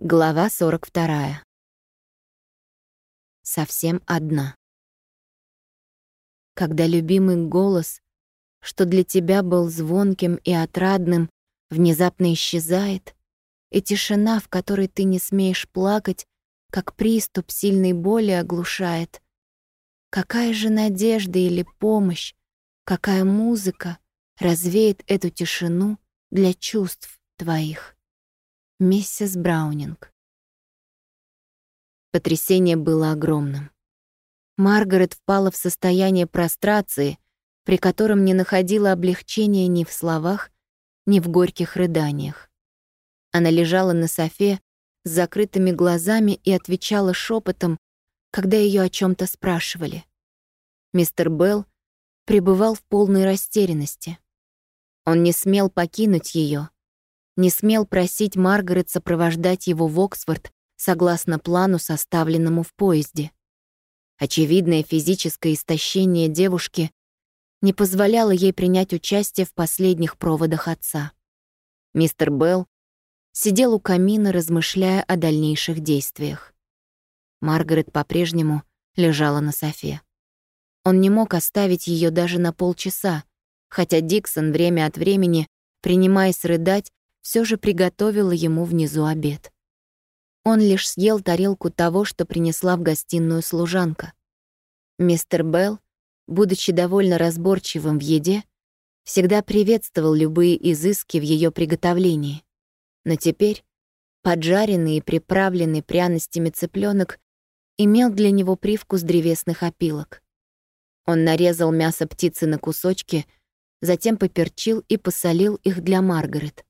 Глава 42. Совсем одна. Когда любимый голос, что для тебя был звонким и отрадным, внезапно исчезает, и тишина, в которой ты не смеешь плакать, как приступ сильной боли оглушает. Какая же надежда или помощь, какая музыка развеет эту тишину для чувств твоих? Миссис Браунинг. Потрясение было огромным. Маргарет впала в состояние прострации, при котором не находила облегчения ни в словах, ни в горьких рыданиях. Она лежала на софе с закрытыми глазами и отвечала шепотом, когда ее о чем то спрашивали. Мистер Белл пребывал в полной растерянности. Он не смел покинуть ее, не смел просить Маргарет сопровождать его в Оксфорд согласно плану, составленному в поезде. Очевидное физическое истощение девушки не позволяло ей принять участие в последних проводах отца. Мистер Белл сидел у камина, размышляя о дальнейших действиях. Маргарет по-прежнему лежала на софе. Он не мог оставить ее даже на полчаса, хотя Диксон время от времени, принимаясь рыдать, все же приготовила ему внизу обед. Он лишь съел тарелку того, что принесла в гостиную служанка. Мистер Белл, будучи довольно разборчивым в еде, всегда приветствовал любые изыски в ее приготовлении. Но теперь поджаренный и приправленный пряностями цыпленок имел для него привкус древесных опилок. Он нарезал мясо птицы на кусочки, затем поперчил и посолил их для Маргарет.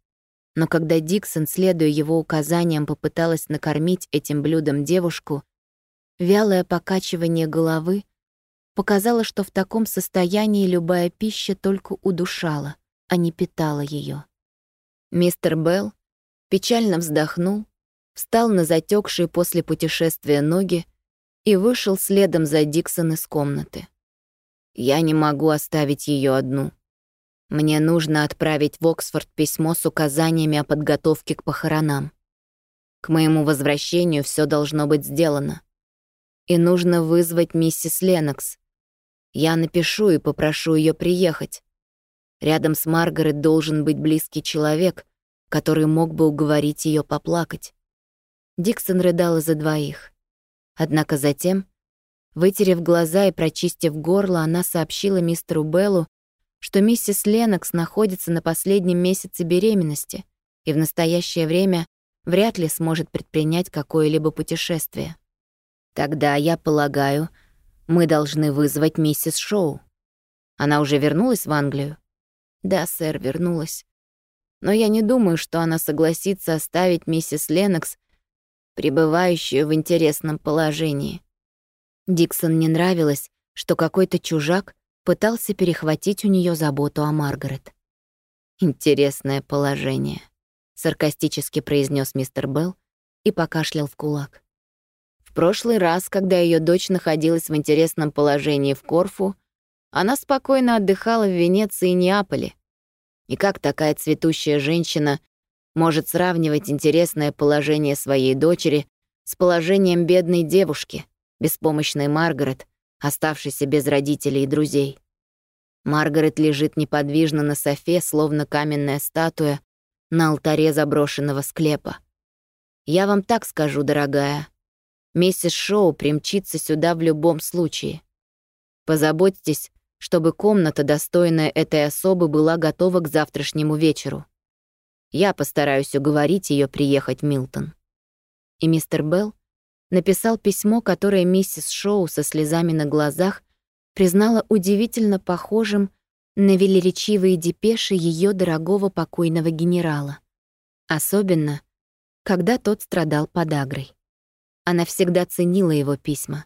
Но когда Диксон, следуя его указаниям, попыталась накормить этим блюдом девушку, вялое покачивание головы показало, что в таком состоянии любая пища только удушала, а не питала ее. Мистер Белл печально вздохнул, встал на затекшие после путешествия ноги и вышел следом за Диксон из комнаты. «Я не могу оставить ее одну», мне нужно отправить в Оксфорд письмо с указаниями о подготовке к похоронам. К моему возвращению все должно быть сделано. И нужно вызвать миссис Ленокс. Я напишу и попрошу ее приехать. Рядом с Маргарет должен быть близкий человек, который мог бы уговорить ее поплакать. Диксон рыдала за двоих. Однако затем, вытерев глаза и прочистив горло, она сообщила мистеру Беллу, что миссис Ленокс находится на последнем месяце беременности и в настоящее время вряд ли сможет предпринять какое-либо путешествие. Тогда, я полагаю, мы должны вызвать миссис Шоу. Она уже вернулась в Англию? Да, сэр, вернулась. Но я не думаю, что она согласится оставить миссис Ленокс, пребывающую в интересном положении. Диксон не нравилось, что какой-то чужак пытался перехватить у нее заботу о Маргарет. «Интересное положение», — саркастически произнес мистер Белл и покашлял в кулак. В прошлый раз, когда ее дочь находилась в интересном положении в Корфу, она спокойно отдыхала в Венеции и Неаполе. И как такая цветущая женщина может сравнивать интересное положение своей дочери с положением бедной девушки, беспомощной Маргарет, оставшийся без родителей и друзей. Маргарет лежит неподвижно на софе, словно каменная статуя, на алтаре заброшенного склепа. Я вам так скажу, дорогая. Миссис Шоу примчится сюда в любом случае. Позаботьтесь, чтобы комната, достойная этой особы, была готова к завтрашнему вечеру. Я постараюсь уговорить ее приехать в Милтон. И мистер Белл написал письмо, которое миссис Шоу со слезами на глазах признала удивительно похожим на велеречивые депеши ее дорогого покойного генерала. Особенно, когда тот страдал подагрой. Она всегда ценила его письма.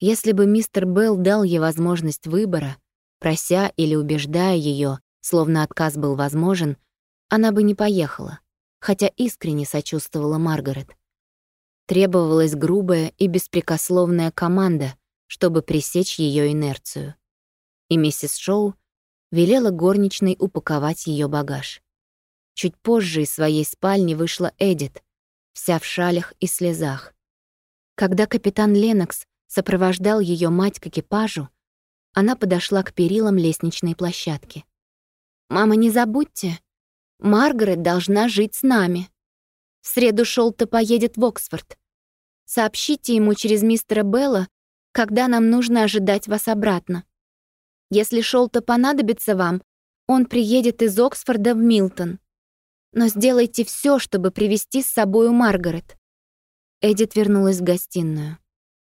Если бы мистер Белл дал ей возможность выбора, прося или убеждая ее, словно отказ был возможен, она бы не поехала, хотя искренне сочувствовала Маргарет. Требовалась грубая и беспрекословная команда, чтобы пресечь ее инерцию. И миссис Шоу велела горничной упаковать ее багаж. Чуть позже из своей спальни вышла Эдит, вся в шалях и слезах. Когда капитан Ленокс сопровождал ее мать к экипажу, она подошла к перилам лестничной площадки. «Мама, не забудьте, Маргарет должна жить с нами. В среду Шолта поедет в Оксфорд. Сообщите ему через мистера Белла, когда нам нужно ожидать вас обратно. Если Шолта понадобится вам, он приедет из Оксфорда в Милтон. Но сделайте все, чтобы привести с собой Маргарет». Эдит вернулась в гостиную.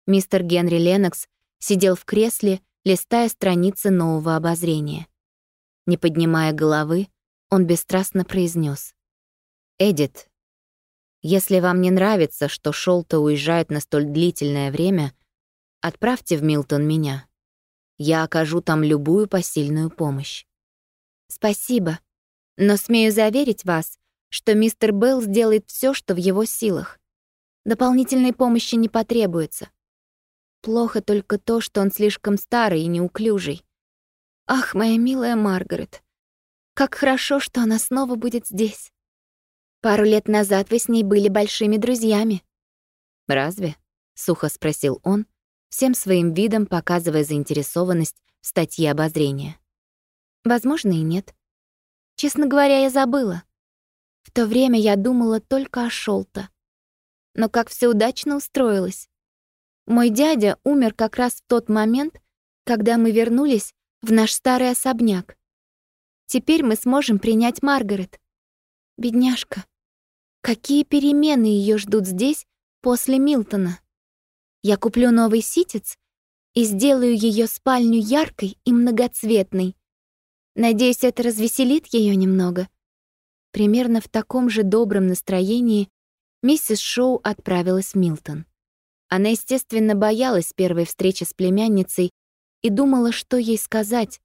Мистер Генри Ленокс сидел в кресле, листая страницы нового обозрения. Не поднимая головы, он бесстрастно произнес: «Эдит, если вам не нравится, что Шолта уезжает на столь длительное время, отправьте в Милтон меня. Я окажу там любую посильную помощь». «Спасибо», но смею заверить вас, что мистер Белл сделает все, что в его силах. Дополнительной помощи не потребуется. Плохо только то, что он слишком старый и неуклюжий. Ах, моя милая Маргарет, как хорошо, что она снова будет здесь. Пару лет назад вы с ней были большими друзьями. «Разве?» — сухо спросил он, всем своим видом показывая заинтересованность в статье обозрения. «Возможно, и нет. Честно говоря, я забыла. В то время я думала только о Шолта. Но как все удачно устроилось. Мой дядя умер как раз в тот момент, когда мы вернулись в наш старый особняк. Теперь мы сможем принять Маргарет. Бедняжка. Какие перемены ее ждут здесь после Милтона? Я куплю новый ситец и сделаю ее спальню яркой и многоцветной, Надеюсь, это развеселит ее немного. Примерно в таком же добром настроении миссис Шоу отправилась в Милтон. Она, естественно, боялась первой встречи с племянницей и думала, что ей сказать,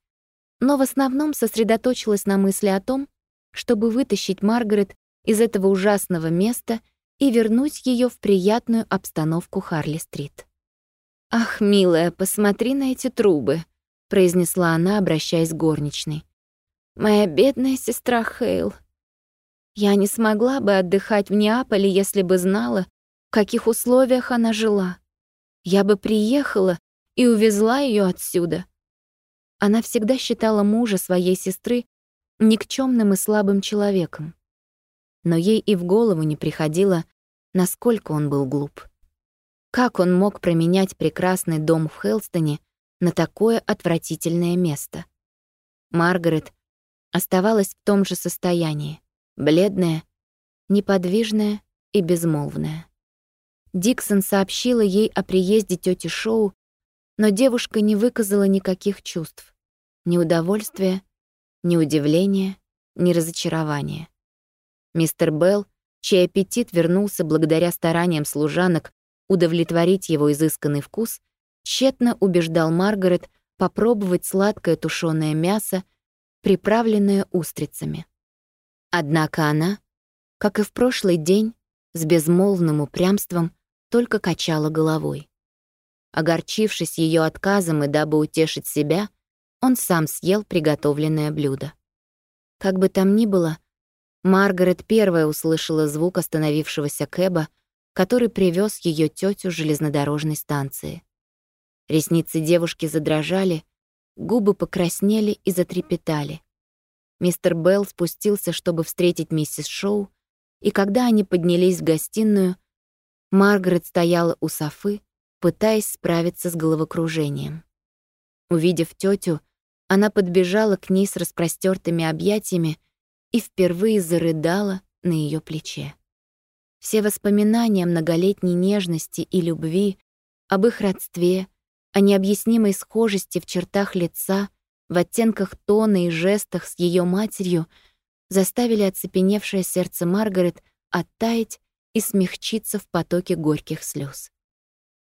но в основном сосредоточилась на мысли о том, чтобы вытащить Маргарет из этого ужасного места и вернуть ее в приятную обстановку Харли-стрит. «Ах, милая, посмотри на эти трубы», произнесла она, обращаясь к горничной. «Моя бедная сестра Хейл. Я не смогла бы отдыхать в Неаполе, если бы знала, в каких условиях она жила. Я бы приехала и увезла ее отсюда». Она всегда считала мужа своей сестры никчемным и слабым человеком. Но ей и в голову не приходило, насколько он был глуп. Как он мог променять прекрасный дом в Хелстоне на такое отвратительное место. Маргарет оставалась в том же состоянии, бледная, неподвижная и безмолвная. Диксон сообщила ей о приезде тети Шоу, но девушка не выказала никаких чувств. Ни удовольствия, ни удивления, ни разочарования. Мистер Белл, чей аппетит вернулся благодаря стараниям служанок удовлетворить его изысканный вкус, тщетно убеждал Маргарет попробовать сладкое тушеное мясо, приправленное устрицами. Однако она, как и в прошлый день, с безмолвным упрямством только качала головой. Огорчившись ее отказом и дабы утешить себя, он сам съел приготовленное блюдо. Как бы там ни было, Маргарет первая услышала звук остановившегося кэба, который привез ее тетю железнодорожной станции. Ресницы девушки задрожали, губы покраснели и затрепетали. Мистер Белл спустился, чтобы встретить миссис Шоу, и когда они поднялись в гостиную, Маргарет стояла у Софы, пытаясь справиться с головокружением. Увидев тетю, она подбежала к ней с распростертыми объятиями и впервые зарыдала на ее плече. Все воспоминания многолетней нежности и любви, об их родстве, о необъяснимой схожести в чертах лица, в оттенках тона и жестах с ее матерью заставили оцепеневшее сердце Маргарет оттаять и смягчиться в потоке горьких слез.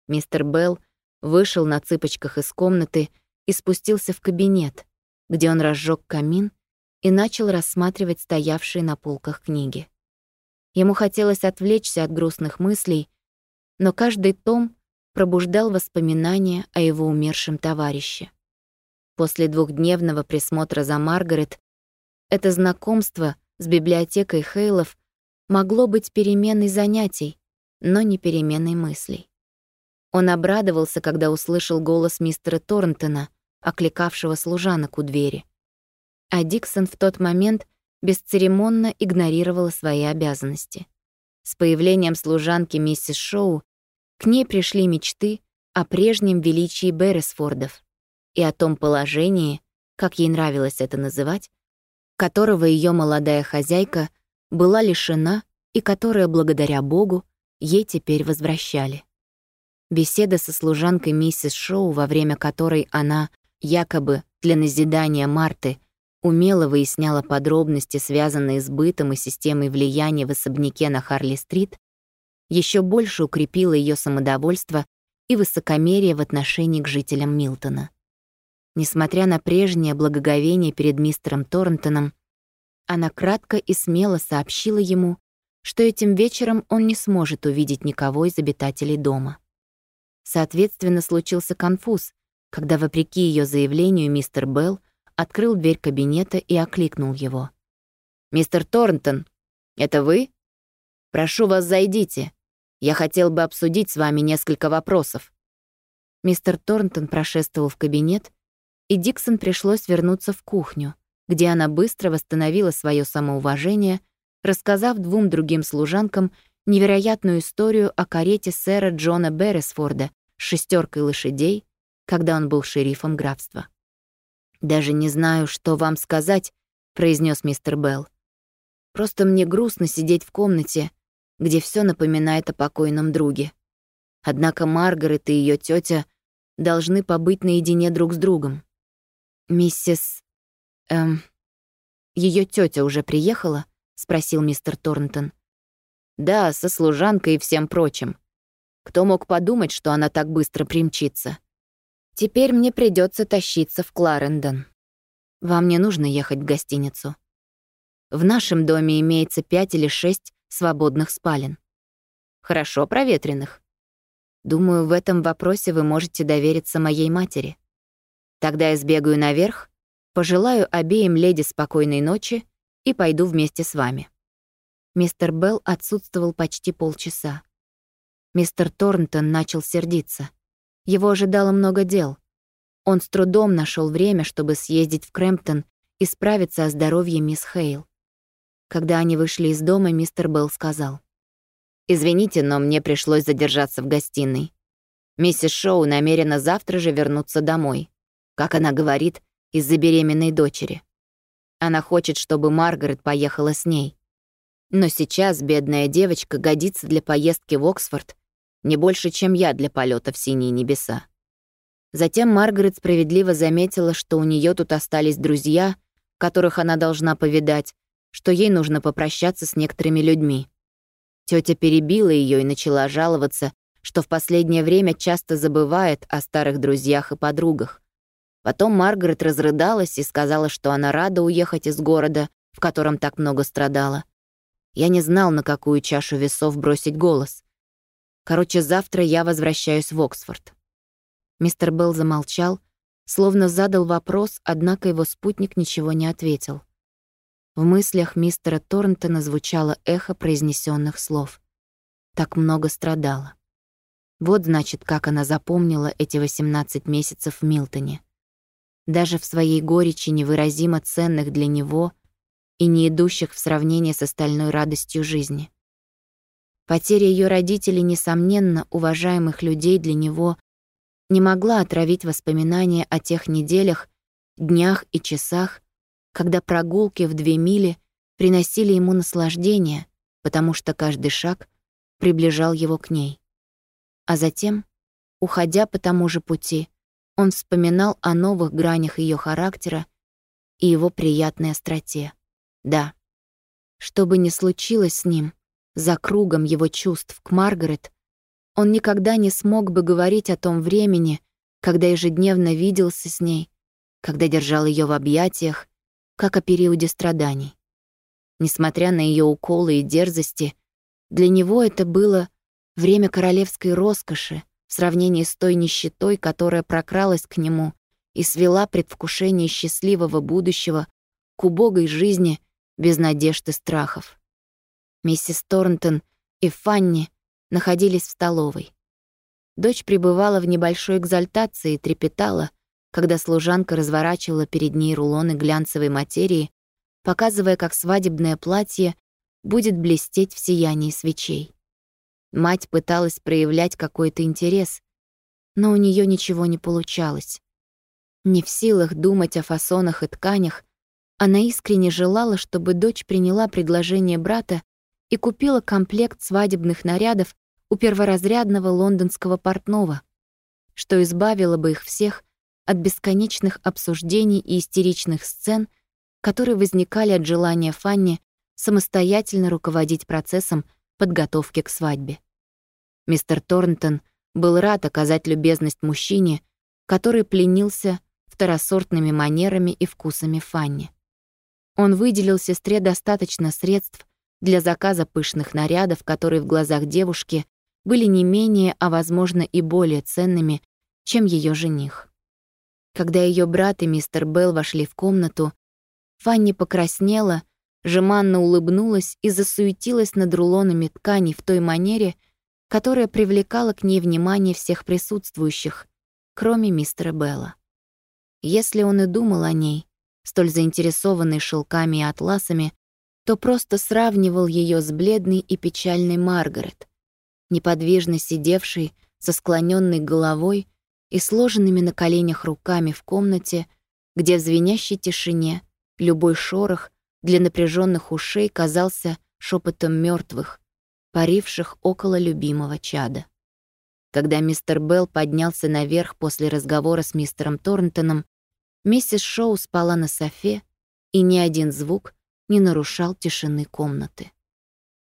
Мистер Белл вышел на цыпочках из комнаты и спустился в кабинет, где он разжег камин и начал рассматривать стоявшие на полках книги. Ему хотелось отвлечься от грустных мыслей, но каждый том пробуждал воспоминания о его умершем товарище. После двухдневного присмотра за Маргарет это знакомство с библиотекой Хейлов могло быть переменой занятий, но не переменой мыслей. Он обрадовался, когда услышал голос мистера Торнтона, окликавшего служанок у двери. А Диксон в тот момент бесцеремонно игнорировала свои обязанности. С появлением служанки миссис Шоу к ней пришли мечты о прежнем величии Берресфордов и о том положении, как ей нравилось это называть, которого ее молодая хозяйка была лишена и которое, благодаря Богу, ей теперь возвращали. Беседа со служанкой миссис Шоу, во время которой она, якобы для назидания Марты, умело выясняла подробности, связанные с бытом и системой влияния в особняке на Харли-стрит, еще больше укрепила ее самодовольство и высокомерие в отношении к жителям Милтона. Несмотря на прежнее благоговение перед мистером Торнтоном, она кратко и смело сообщила ему, что этим вечером он не сможет увидеть никого из обитателей дома. Соответственно, случился конфуз, когда, вопреки ее заявлению, мистер Белл открыл дверь кабинета и окликнул его. «Мистер Торнтон, это вы? Прошу вас, зайдите. Я хотел бы обсудить с вами несколько вопросов». Мистер Торнтон прошествовал в кабинет, и Диксон пришлось вернуться в кухню, где она быстро восстановила свое самоуважение, рассказав двум другим служанкам невероятную историю о карете сэра Джона Берресфорда с шестеркой лошадей, когда он был шерифом графства. «Даже не знаю, что вам сказать», — произнес мистер Белл. «Просто мне грустно сидеть в комнате, где все напоминает о покойном друге. Однако Маргарет и ее тетя должны побыть наедине друг с другом. Миссис... Эм... Ее тетя уже приехала?» — спросил мистер Торнтон. «Да, со служанкой и всем прочим. Кто мог подумать, что она так быстро примчится?» Теперь мне придется тащиться в Кларендон. Вам не нужно ехать в гостиницу. В нашем доме имеется пять или шесть свободных спален. Хорошо проветренных. Думаю, в этом вопросе вы можете довериться моей матери. Тогда я сбегаю наверх, пожелаю обеим леди спокойной ночи и пойду вместе с вами. Мистер Белл отсутствовал почти полчаса. Мистер Торнтон начал сердиться — его ожидало много дел. Он с трудом нашел время, чтобы съездить в Крэмптон и справиться о здоровье мисс Хейл. Когда они вышли из дома, мистер Белл сказал. «Извините, но мне пришлось задержаться в гостиной. Миссис Шоу намерена завтра же вернуться домой. Как она говорит, из-за беременной дочери. Она хочет, чтобы Маргарет поехала с ней. Но сейчас бедная девочка годится для поездки в Оксфорд не больше, чем я для полета в синие небеса. Затем Маргарет справедливо заметила, что у нее тут остались друзья, которых она должна повидать, что ей нужно попрощаться с некоторыми людьми. Тетя перебила ее и начала жаловаться, что в последнее время часто забывает о старых друзьях и подругах. Потом Маргарет разрыдалась и сказала, что она рада уехать из города, в котором так много страдала. Я не знал, на какую чашу весов бросить голос. Короче, завтра я возвращаюсь в Оксфорд». Мистер Белл замолчал, словно задал вопрос, однако его спутник ничего не ответил. В мыслях мистера Торнтона звучало эхо произнесенных слов. Так много страдала. Вот, значит, как она запомнила эти 18 месяцев в Милтоне. Даже в своей горечи невыразимо ценных для него и не идущих в сравнение с остальной радостью жизни. Потеря ее родителей, несомненно, уважаемых людей для него, не могла отравить воспоминания о тех неделях, днях и часах, когда прогулки в две мили приносили ему наслаждение, потому что каждый шаг приближал его к ней. А затем, уходя по тому же пути, он вспоминал о новых гранях ее характера и его приятной остроте. Да, что бы ни случилось с ним — за кругом его чувств к Маргарет, он никогда не смог бы говорить о том времени, когда ежедневно виделся с ней, когда держал ее в объятиях, как о периоде страданий. Несмотря на ее уколы и дерзости, для него это было время королевской роскоши в сравнении с той нищетой, которая прокралась к нему и свела предвкушение счастливого будущего к убогой жизни без надежд и страхов. Миссис Торнтон и Фанни находились в столовой. Дочь пребывала в небольшой экзальтации и трепетала, когда служанка разворачивала перед ней рулоны глянцевой материи, показывая, как свадебное платье будет блестеть в сиянии свечей. Мать пыталась проявлять какой-то интерес, но у нее ничего не получалось. Не в силах думать о фасонах и тканях, она искренне желала, чтобы дочь приняла предложение брата и купила комплект свадебных нарядов у перворазрядного лондонского портного, что избавило бы их всех от бесконечных обсуждений и истеричных сцен, которые возникали от желания Фанни самостоятельно руководить процессом подготовки к свадьбе. Мистер Торнтон был рад оказать любезность мужчине, который пленился второсортными манерами и вкусами Фанни. Он выделил сестре достаточно средств для заказа пышных нарядов, которые в глазах девушки были не менее, а возможно и более ценными, чем ее жених. Когда ее брат и мистер Белл вошли в комнату, Фанни покраснела жеманно улыбнулась и засуетилась над рулонами ткани в той манере, которая привлекала к ней внимание всех присутствующих, кроме мистера Белла. Если он и думал о ней, столь заинтересованный шелками и атласами, то просто сравнивал ее с бледной и печальной Маргарет, неподвижно сидевшей со склоненной головой и сложенными на коленях руками в комнате, где в звенящей тишине любой шорох для напряженных ушей казался шепотом мертвых, паривших около любимого чада. Когда мистер Белл поднялся наверх после разговора с мистером Торнтоном, миссис Шоу спала на софе, и ни один звук не нарушал тишины комнаты.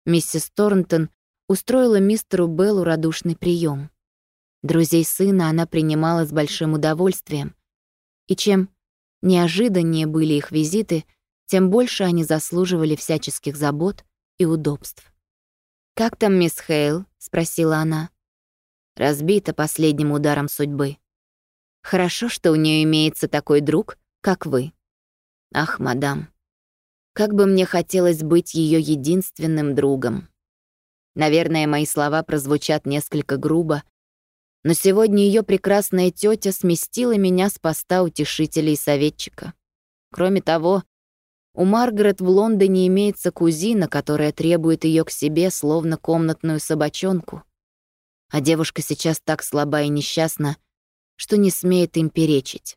Миссис Торнтон устроила мистеру Беллу радушный прием. Друзей сына она принимала с большим удовольствием, и чем неожиданнее были их визиты — тем больше они заслуживали всяческих забот и удобств. «Как там мисс Хейл?» — спросила она. «Разбита последним ударом судьбы. Хорошо, что у нее имеется такой друг, как вы. Ах, мадам, как бы мне хотелось быть ее единственным другом. Наверное, мои слова прозвучат несколько грубо, но сегодня ее прекрасная тетя сместила меня с поста утешителя и советчика. Кроме того, у Маргарет в Лондоне имеется кузина, которая требует ее к себе, словно комнатную собачонку. А девушка сейчас так слаба и несчастна, что не смеет им перечить.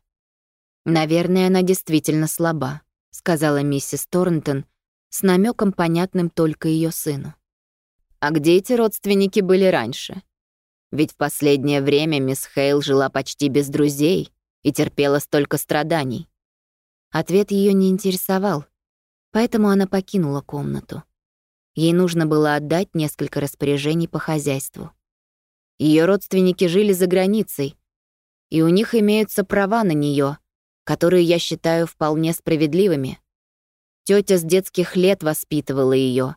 «Наверное, она действительно слаба», — сказала миссис Торнтон с намеком, понятным только ее сыну. «А где эти родственники были раньше? Ведь в последнее время мисс Хейл жила почти без друзей и терпела столько страданий. Ответ ее не интересовал, поэтому она покинула комнату. Ей нужно было отдать несколько распоряжений по хозяйству. Ее родственники жили за границей, и у них имеются права на нее, которые я считаю вполне справедливыми. Тетя с детских лет воспитывала ее,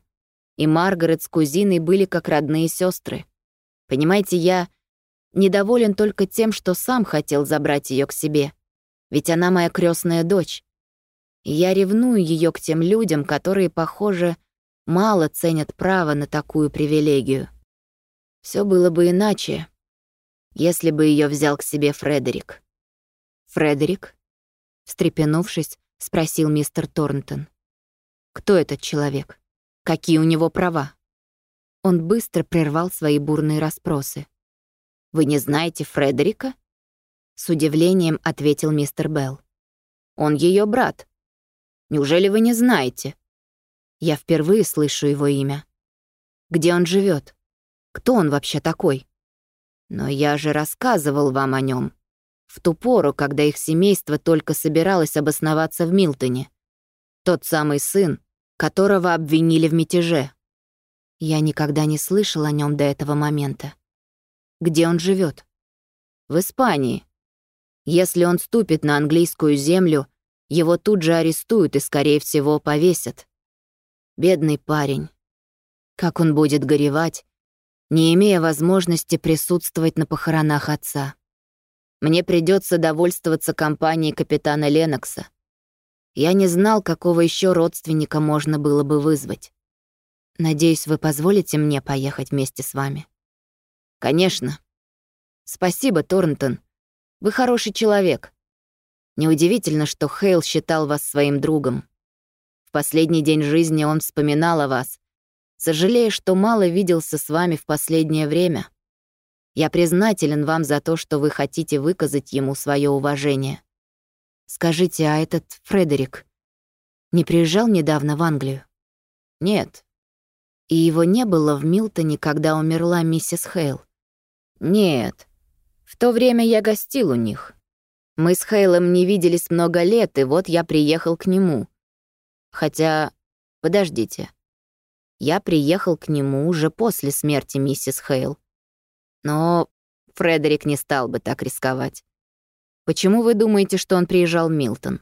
и Маргарет с кузиной были как родные сестры. Понимаете, я недоволен только тем, что сам хотел забрать ее к себе, ведь она моя крестная дочь я ревную ее к тем людям, которые, похоже, мало ценят право на такую привилегию. Все было бы иначе, если бы ее взял к себе Фредерик. «Фредерик?» — встрепенувшись, спросил мистер Торнтон. «Кто этот человек? Какие у него права?» Он быстро прервал свои бурные расспросы. «Вы не знаете Фредерика?» С удивлением ответил мистер Белл. «Он ее брат. Неужели вы не знаете? Я впервые слышу его имя. Где он живет? Кто он вообще такой? Но я же рассказывал вам о нем. В ту пору, когда их семейство только собиралось обосноваться в Милтоне. Тот самый сын, которого обвинили в мятеже. Я никогда не слышал о нем до этого момента. Где он живет? В Испании. Если он ступит на английскую землю, его тут же арестуют и, скорее всего, повесят. Бедный парень. Как он будет горевать, не имея возможности присутствовать на похоронах отца. Мне придется довольствоваться компанией капитана Ленокса. Я не знал, какого еще родственника можно было бы вызвать. Надеюсь, вы позволите мне поехать вместе с вами. Конечно. Спасибо, Торнтон. Вы хороший человек. Неудивительно, что Хейл считал вас своим другом. В последний день жизни он вспоминал о вас, сожалея, что мало виделся с вами в последнее время. Я признателен вам за то, что вы хотите выказать ему свое уважение. Скажите, а этот Фредерик не приезжал недавно в Англию? Нет. И его не было в Милтоне, когда умерла миссис Хейл? Нет. В то время я гостил у них. Мы с Хейлом не виделись много лет, и вот я приехал к нему. Хотя, подождите. Я приехал к нему уже после смерти миссис Хейл. Но Фредерик не стал бы так рисковать. Почему вы думаете, что он приезжал Милтон?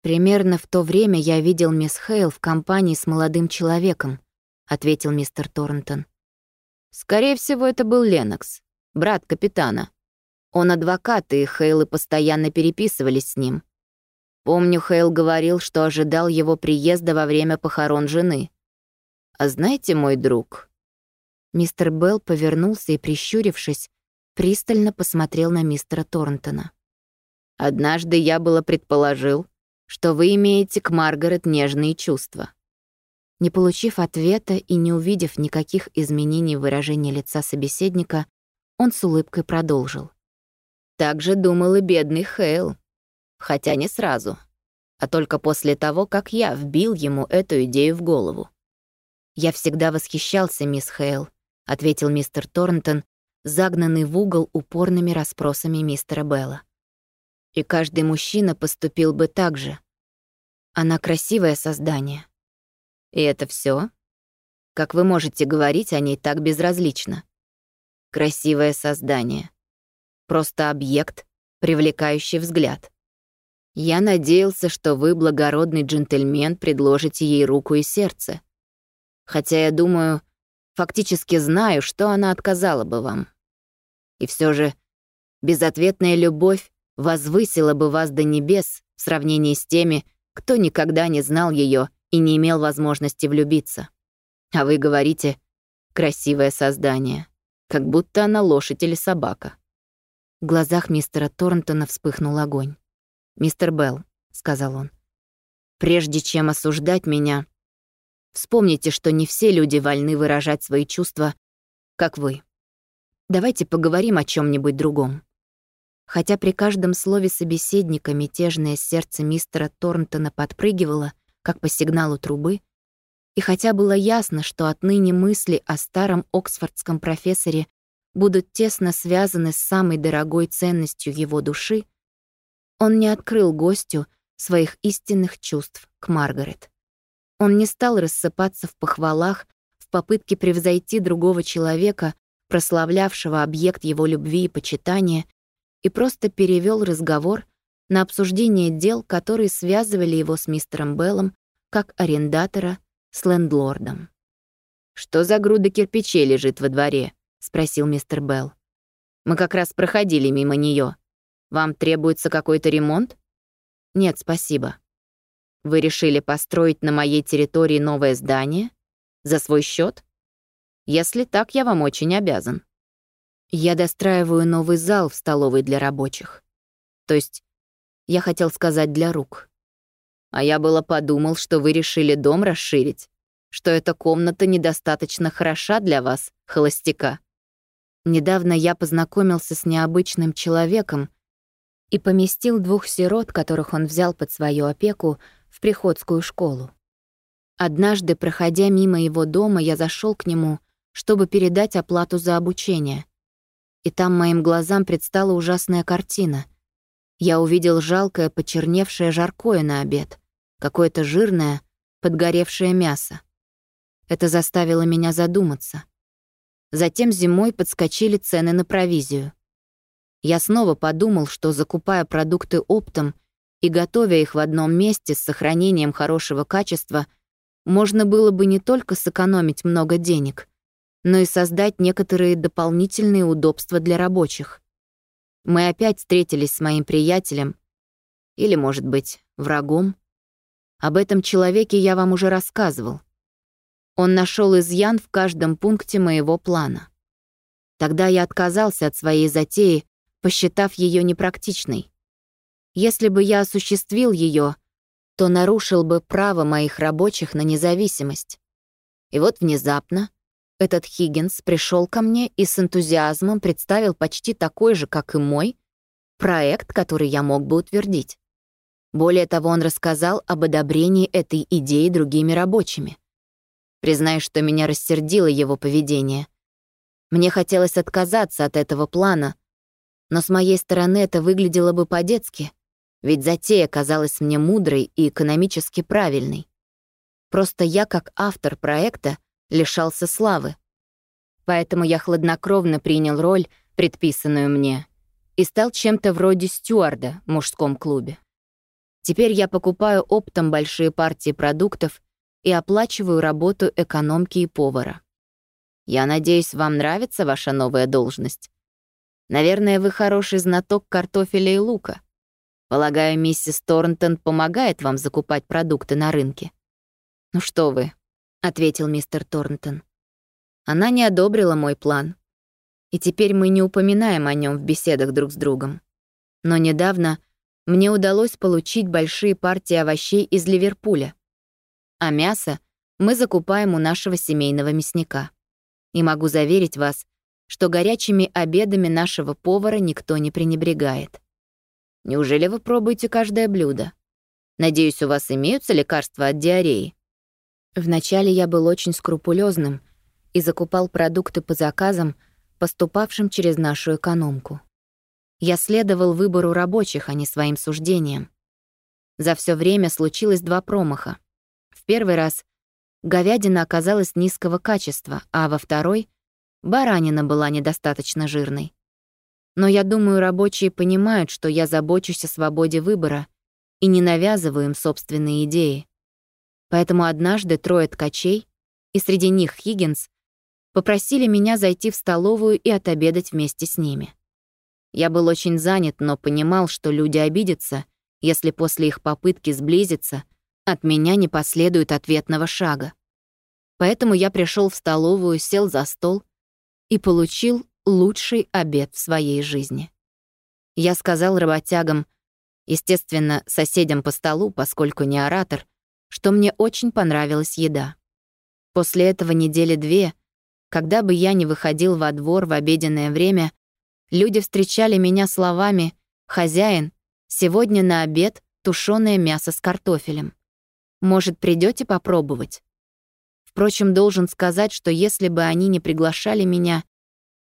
Примерно в то время я видел мисс Хейл в компании с молодым человеком, ответил мистер Торнтон. Скорее всего, это был Ленокс, брат капитана. Он адвокат, и Хейлы постоянно переписывались с ним. Помню, Хейл говорил, что ожидал его приезда во время похорон жены. А знаете, мой друг...» Мистер Белл повернулся и, прищурившись, пристально посмотрел на мистера Торнтона. «Однажды я было предположил, что вы имеете к Маргарет нежные чувства». Не получив ответа и не увидев никаких изменений в выражении лица собеседника, он с улыбкой продолжил. «Так же думал и бедный Хейл хотя не сразу, а только после того, как я вбил ему эту идею в голову. «Я всегда восхищался, мисс Хейл», — ответил мистер Торнтон, загнанный в угол упорными расспросами мистера Белла. «И каждый мужчина поступил бы так же. Она красивое создание». «И это все? Как вы можете говорить о ней так безразлично?» «Красивое создание. Просто объект, привлекающий взгляд. Я надеялся, что вы, благородный джентльмен, предложите ей руку и сердце. Хотя я думаю, фактически знаю, что она отказала бы вам. И все же безответная любовь возвысила бы вас до небес в сравнении с теми, кто никогда не знал ее и не имел возможности влюбиться. А вы говорите «красивое создание», как будто она лошадь или собака. В глазах мистера Торнтона вспыхнул огонь. «Мистер Белл», — сказал он, — «прежде чем осуждать меня, вспомните, что не все люди вольны выражать свои чувства, как вы. Давайте поговорим о чем нибудь другом». Хотя при каждом слове собеседника мятежное сердце мистера Торнтона подпрыгивало, как по сигналу трубы, и хотя было ясно, что отныне мысли о старом оксфордском профессоре будут тесно связаны с самой дорогой ценностью его души, он не открыл гостю своих истинных чувств к Маргарет. Он не стал рассыпаться в похвалах в попытке превзойти другого человека, прославлявшего объект его любви и почитания, и просто перевел разговор на обсуждение дел, которые связывали его с мистером Беллом как арендатора с лендлордом. «Что за груда кирпичей лежит во дворе?» — спросил мистер Белл. «Мы как раз проходили мимо нее. Вам требуется какой-то ремонт? Нет, спасибо. Вы решили построить на моей территории новое здание? За свой счет? Если так, я вам очень обязан. Я достраиваю новый зал в столовой для рабочих. То есть, я хотел сказать для рук. А я было подумал, что вы решили дом расширить, что эта комната недостаточно хороша для вас, холостяка. Недавно я познакомился с необычным человеком, и поместил двух сирот, которых он взял под свою опеку, в приходскую школу. Однажды, проходя мимо его дома, я зашел к нему, чтобы передать оплату за обучение. И там моим глазам предстала ужасная картина. Я увидел жалкое, почерневшее жаркое на обед, какое-то жирное, подгоревшее мясо. Это заставило меня задуматься. Затем зимой подскочили цены на провизию. Я снова подумал, что закупая продукты оптом и готовя их в одном месте с сохранением хорошего качества, можно было бы не только сэкономить много денег, но и создать некоторые дополнительные удобства для рабочих. Мы опять встретились с моим приятелем, или, может быть, врагом. Об этом человеке я вам уже рассказывал. Он нашел изъян в каждом пункте моего плана. Тогда я отказался от своей затеи, посчитав ее непрактичной. Если бы я осуществил ее, то нарушил бы право моих рабочих на независимость. И вот внезапно этот Хиггинс пришел ко мне и с энтузиазмом представил почти такой же, как и мой, проект, который я мог бы утвердить. Более того, он рассказал об одобрении этой идеи другими рабочими. Признаю, что меня рассердило его поведение. Мне хотелось отказаться от этого плана, но с моей стороны это выглядело бы по-детски — ведь затея казалась мне мудрой и экономически правильной. Просто я, как автор проекта, лишался славы. Поэтому я хладнокровно принял роль, предписанную мне, и стал чем-то вроде стюарда в мужском клубе. Теперь я покупаю оптом большие партии продуктов и оплачиваю работу экономки и повара. Я надеюсь, вам нравится ваша новая должность. Наверное, вы хороший знаток картофеля и лука. Полагаю, миссис Торнтон помогает вам закупать продукты на рынке. Ну что вы, ответил мистер Торнтон. Она не одобрила мой план. И теперь мы не упоминаем о нем в беседах друг с другом. Но недавно мне удалось получить большие партии овощей из Ливерпуля. А мясо мы закупаем у нашего семейного мясника. И могу заверить вас, что горячими обедами нашего повара никто не пренебрегает. Неужели вы пробуете каждое блюдо? Надеюсь, у вас имеются лекарства от диареи?» Вначале я был очень скрупулезным и закупал продукты по заказам, поступавшим через нашу экономку. Я следовал выбору рабочих, а не своим суждениям. За все время случилось два промаха. В первый раз говядина оказалась низкого качества, а во второй — баранина была недостаточно жирной. Но я думаю, рабочие понимают, что я забочусь о свободе выбора и не навязываю им собственные идеи. Поэтому однажды трое ткачей, и среди них Хиггинс, попросили меня зайти в столовую и отобедать вместе с ними. Я был очень занят, но понимал, что люди обидятся, если после их попытки сблизиться от меня не последует ответного шага. Поэтому я пришел в столовую, сел за стол и получил лучший обед в своей жизни. Я сказал работягам, естественно, соседям по столу, поскольку не оратор, что мне очень понравилась еда. После этого недели две, когда бы я не выходил во двор в обеденное время, люди встречали меня словами «Хозяин, сегодня на обед тушёное мясо с картофелем. Может, придете попробовать?» Впрочем, должен сказать, что если бы они не приглашали меня,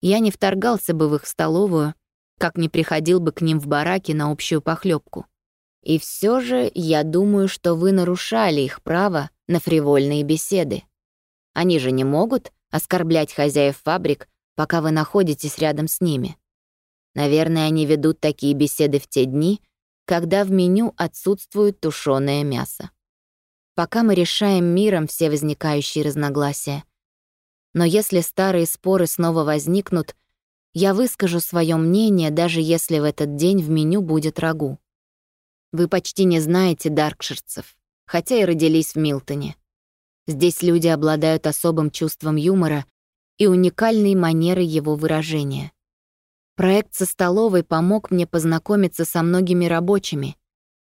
я не вторгался бы в их столовую, как не приходил бы к ним в бараки на общую похлебку. И все же я думаю, что вы нарушали их право на фривольные беседы. Они же не могут оскорблять хозяев фабрик, пока вы находитесь рядом с ними. Наверное, они ведут такие беседы в те дни, когда в меню отсутствует тушёное мясо. Пока мы решаем миром все возникающие разногласия, но если старые споры снова возникнут, я выскажу свое мнение, даже если в этот день в меню будет рагу. Вы почти не знаете даркширцев, хотя и родились в Милтоне. Здесь люди обладают особым чувством юмора и уникальной манерой его выражения. Проект со столовой помог мне познакомиться со многими рабочими,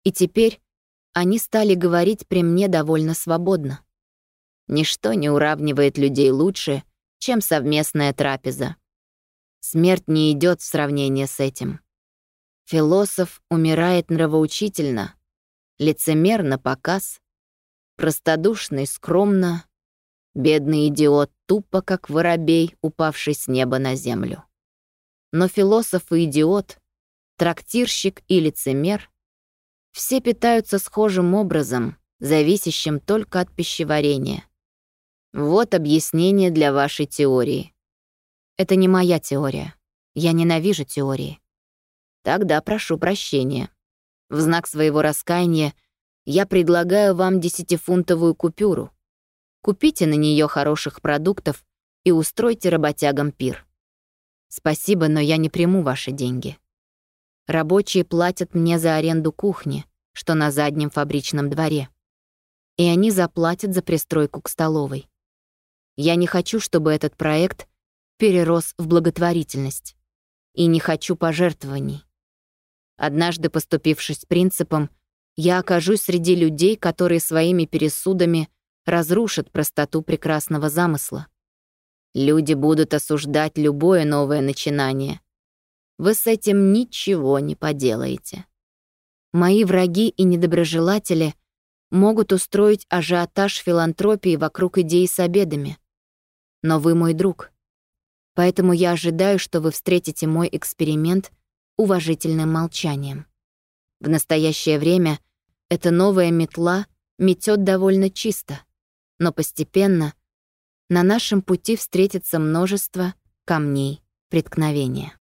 и теперь они стали говорить при мне довольно свободно. Ничто не уравнивает людей лучше, чем совместная трапеза. Смерть не идет в сравнение с этим. Философ умирает нравоучительно, лицемерно показ, простодушный скромно, бедный идиот тупо, как воробей, упавший с неба на землю. Но философ и идиот, трактирщик и лицемер — все питаются схожим образом, зависящим только от пищеварения. Вот объяснение для вашей теории. Это не моя теория. Я ненавижу теории. Тогда прошу прощения. В знак своего раскаяния я предлагаю вам десятифунтовую купюру. Купите на нее хороших продуктов и устройте работягам пир. Спасибо, но я не приму ваши деньги. Рабочие платят мне за аренду кухни, что на заднем фабричном дворе. И они заплатят за пристройку к столовой. Я не хочу, чтобы этот проект перерос в благотворительность. И не хочу пожертвований. Однажды, поступившись принципом, я окажусь среди людей, которые своими пересудами разрушат простоту прекрасного замысла. Люди будут осуждать любое новое начинание. Вы с этим ничего не поделаете. Мои враги и недоброжелатели могут устроить ажиотаж филантропии вокруг идеи с обедами. Но вы мой друг. Поэтому я ожидаю, что вы встретите мой эксперимент уважительным молчанием. В настоящее время эта новая метла метет довольно чисто, но постепенно на нашем пути встретится множество камней преткновения.